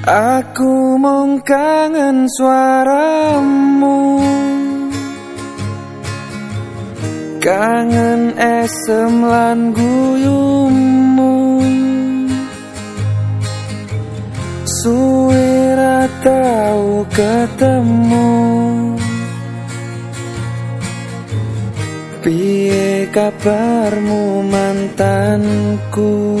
Aku mong kangen suaramu. Kangen esem lan guyumu Suwira tahu ketemu. Piye kabarmu mantanku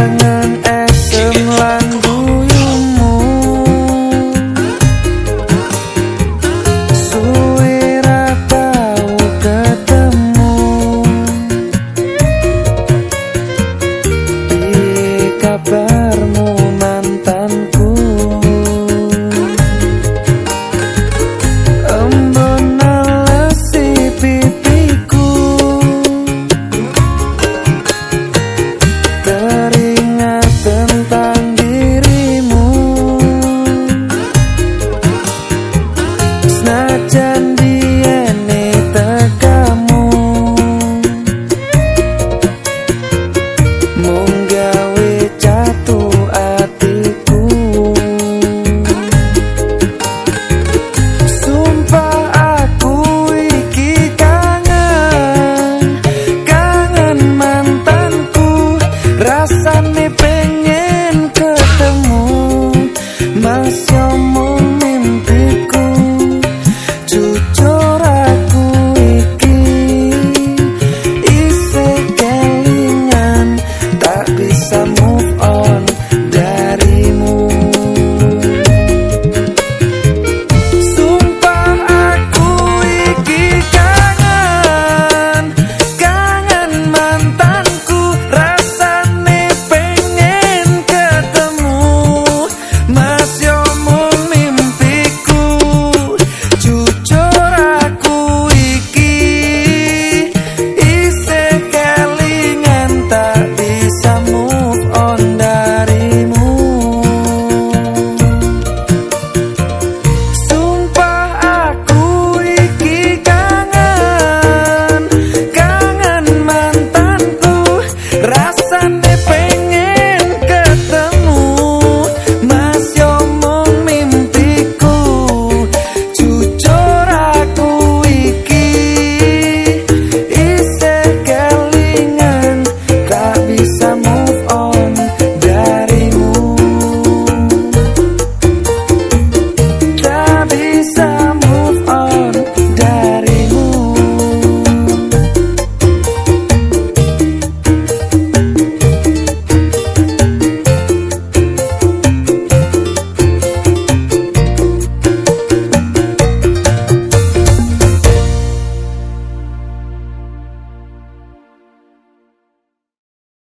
jangan janji ini tekamu moga wetu atiku sumpah aku iki kangen kangen mantanku. Rasane pengen ketemu Mas